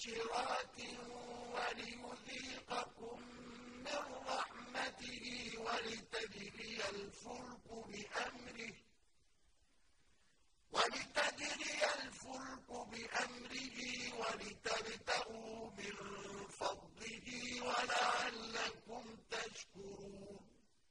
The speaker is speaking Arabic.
مبشرات وليذيقكم من رحمته ولتجري الفلك